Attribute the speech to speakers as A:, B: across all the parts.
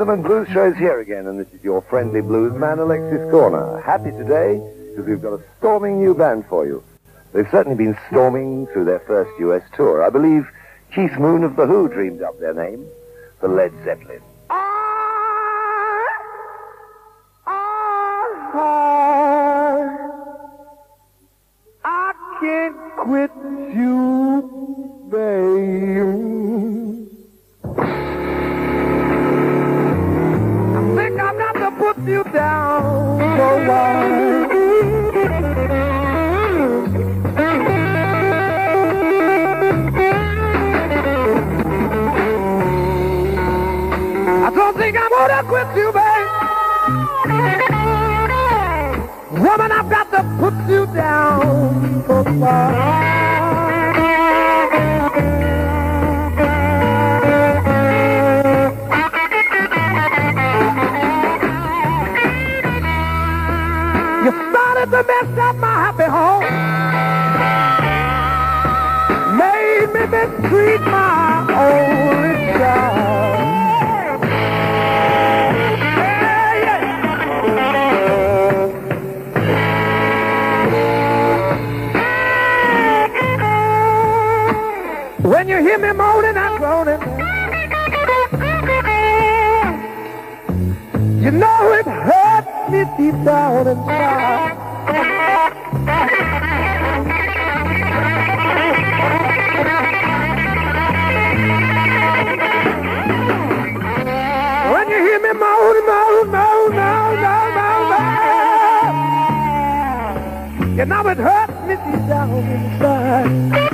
A: Rhythm and Blues show's here again, and this is your friendly blues man, Alexis Korner. Happy today because we've got a storming new band for you. They've certainly been storming through their first U.S. tour. I believe Keith Moon of The Who dreamed up their name, the Led Zeppelin.
B: Think I'm gonna quit you, babe. Woman, I've got to put you down for. You started to mess up my happy home. Made me mistreat my Hear me moaning and groaning, you know it hurts me deep down inside. When you hear me moan, moan, moan, moan, moan, moan, moan, you know it hurts me deep down inside.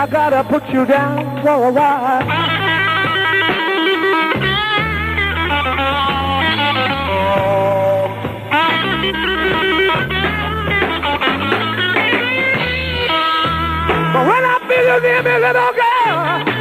B: I gotta put you down for a while. But when I feel you near me, little girl.